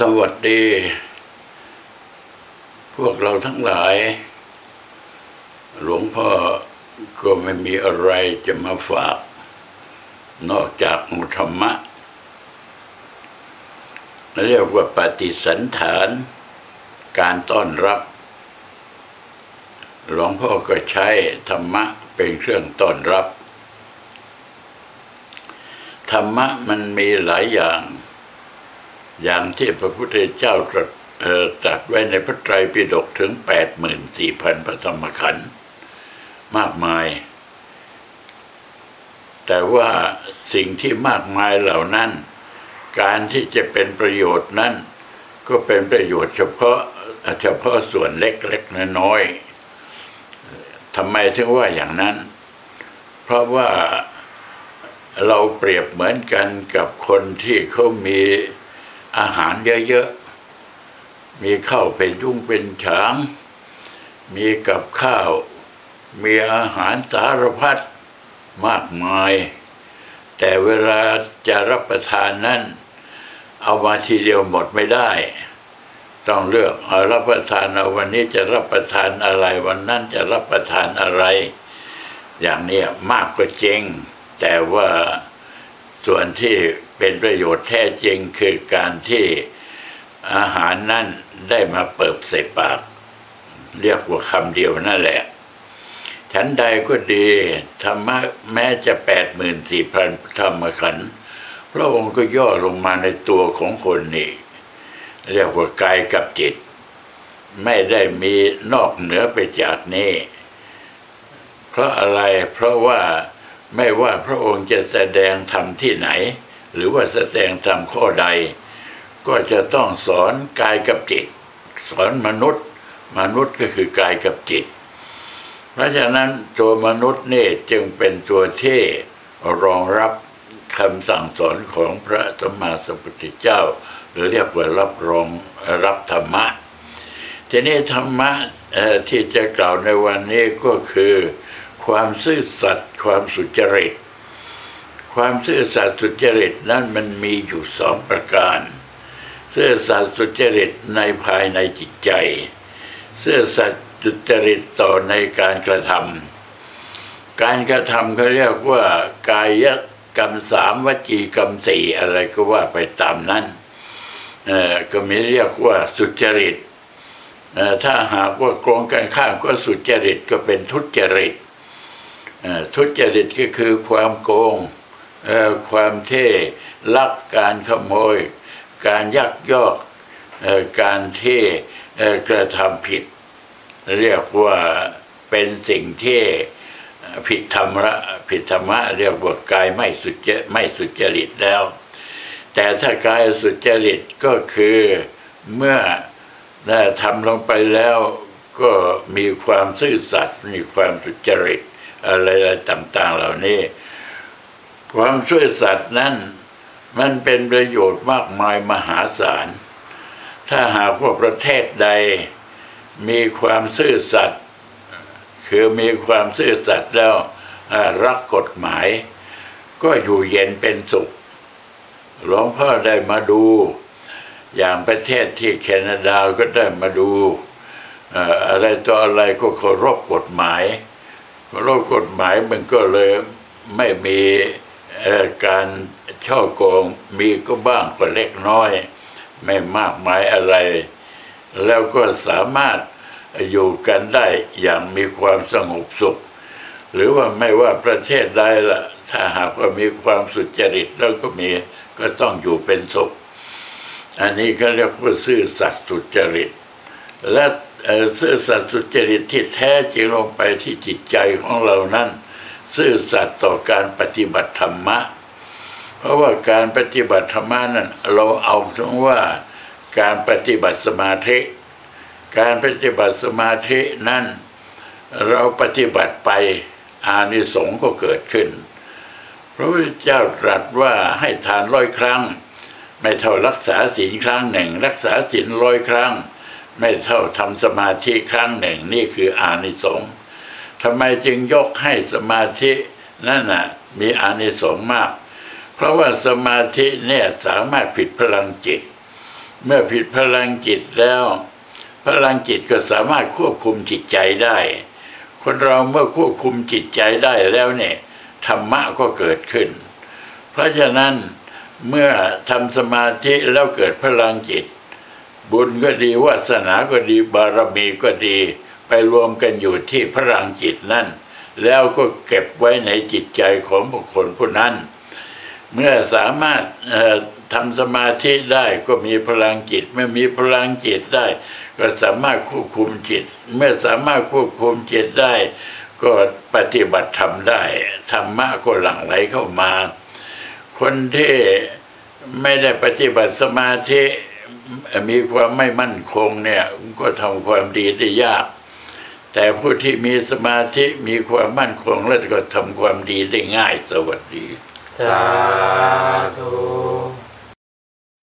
สวัสดี พวกเราทั้งหลาย หลวงพ่อก็ไม่มีอะไรจะมาฝาก นอกจากมุธรรมะ เรียกว่าปฏิสันฐาน การต้อนรับ หลวงพ่อก็ใช้ธรรมะเป็นเครื่องต้อนรับ ธรรมะมันมีหลายอย่าง อย่างที่พระพุทธเจ้าตรัสตรัสไว้ในพระไตรปิฎกถึงแปดหมื่นสี่พันพระธรรมขันธ์มากมาย แต่ว่าสิ่งที่มากมายเหล่านั้น การที่จะเป็นประโยชน์นั้น ก็เป็นประโยชน์เฉพาะเฉพาะส่วนเล็กๆน้อยๆทำไมถึงว่าอย่างนั้น เพราะว่าเราเปรียบเหมือนกันกับคนที่เขามี อาหารเยอะๆ มีข้าวเป็นยุ่งเป็นฉาง มีกับข้าว มีอาหารสารพัดมากมาย แต่เวลาจะรับประทานนั้น เอามาทีเดียวหมดไม่ได้ ต้องเลือกเอารับประทานเอาวันนี้จะรับประทานอะไรวันนั้นจะรับประทานอะไร อย่างนี้มากก็จริง แต่ว่า ส่วนที่เป็นประโยชน์แท้จริงคือการที่อาหารนั้นได้มาเปิบใส่ปาก เรียกว่าคำเดียวนั่นแหละ ฉันใดก็ดีธรรมะแม้จะแปดหมื่นสี่พันธรรมขันธ์พระองค์ก็ย่อลงมาในตัวของคนนี่เรียกว่ากายกับจิต ไม่ได้มีนอกเหนือไปจากนี้ เพราะอะไรเพราะว่า ไม่ว่าพระองค์จะแสดงธรรมที่ไหน หรือว่าแสดงธรรมข้อใด ก็จะต้องสอนกายกับจิต สอนมนุษย์ มนุษย์ก็คือกายกับจิต เพราะฉะนั้นตัวมนุษย์เนี่จึงเป็นตัวเท่รองรับคำสั่งสอนของพระสัมมาสัมพุทธเจ้า หรือเรียกว่ารับรองรับธรรมะทีนี้ธรรมะที่จะกล่าวในวันนี้ก็คือ ความซื่อสัตย์ความสุจริต ความซื่อสัตย์สุจริตนั้นมันมีอยู่สองประการ ซื่อสัตย์สุจริตในภายในจิตใจ ซื่อสัตย์สุจริตต่อในการกระทำการกระทำเขาเรียกว่ากายกรรมสามวจีกรรมสี่อะไรก็ว่าไปตามนั้นก็มีเรียกว่าสุจริตถ้าหากว่าโกงกันข้ามก็สุจริตก็เป็นทุจริต ทุจริตก็คือความโกงความเท่ลักการขโมย การยักยอกอการเท่กระทำผิด เรียกว่าเป็นสิ่งที่ผิดธรรมะผิดธรรมะเรียกว่ากายไม่สุจไม่สุจริตแล้ว แต่ถ้ากายสุจริตก็คือเมื่อทำลงไปแล้วก็มีความซื่อสัตย์มีความสุจริต อะไรๆต่าง ๆ เหล่านี้ ความซื่อสัตย์นั้นมันเป็นประโยชน์มากมายมหาศาล ถ้าหากว่าประเทศใดมีความซื่อสัตย์คือมีความซื่อสัตย์แล้วรักกฎหมาย ก็อยู่เย็นเป็นสุขหลวงพ่อได้มาดู อย่างประเทศที่แคนาดาก็ได้มาดูเอ่ออะไรต่ออะไรก็เคารพกฎหมาย เคารพกฎหมายมันก็เลยไม่มีการช่อโกงมีก็บ้างก็เล็กน้อย ไม่มากมายอะไร แล้วก็สามารถอยู่กันได้อย่างมีความสงบสุข หรือว่าไม่ว่าประเทศใดละถ้าหากว่ามีความสุจริตแล้วก็มีก็ต้องอยู่เป็นสุข อันนี้ก็เรียกว่าซื่อสัตย์สุจริต และ ซื่อสัตย์สุจริตที่แท้จริงลงไปที่จิตใจของเรานั้น ซื่อสัตย์ต่อการปฏิบัติธรรมะ เพราะว่าการปฏิบัติธรรมะนั้นเราเอาถึงว่าการปฏิบัติสมาธิ การปฏิบัติสมาธินั้น เราปฏิบัติไปอานิสงส์ก็เกิดขึ้น พระพุทธเจ้าตรัสว่าให้ทานร้อยครั้ง ไม่เท่ารักษาศีลครั้งหนึ่ง รักษาศีลร้อยครั้ง ไม่เท่าทำสมาธิครั้งหนึ่งนี่คืออานิสงส์ทำไมจึงยกให้สมาธินั่นน่ะมีอานิสงส์มาก เพราะว่าสมาธิเนี่ยสามารถผิดพลังจิต เมื่อผิดพลังจิตแล้ว พลังจิตก็สามารถควบคุมจิตใจได้ คนเราเมื่อควบคุมจิตใจได้แล้วเนี่ยธรรมะก็เกิดขึ้น เพราะฉะนั้นเมื่อทำสมาธิแล้วเกิดพลังจิต บุญก็ดีวาสนาก็ดีบารมีก็ดี ไปรวมกันอยู่ที่พลังจิตนั่น แล้วก็เก็บไว้ในจิตใจของบุคคลผู้นั้น เมื่อสามารถทำสมาธิได้ก็มีพลังจิต เมื่อมีพลังจิตได้ ก็สามารถควบคุมจิต เมื่อสามารถควบคุมจิตได้ ก็ปฏิบัติธรรมได้ธรรมะก็หลั่งไหลเข้ามา คนที่ไม่ได้ปฏิบัติสมาธิ มีความไม่มั่นคงเนี่ยก็ทำความดีได้ยาก แต่ผู้ที่มีสมาธิมีความมั่นคงแล้วก็ทำความดีได้ง่ายสวัสดี สาธุ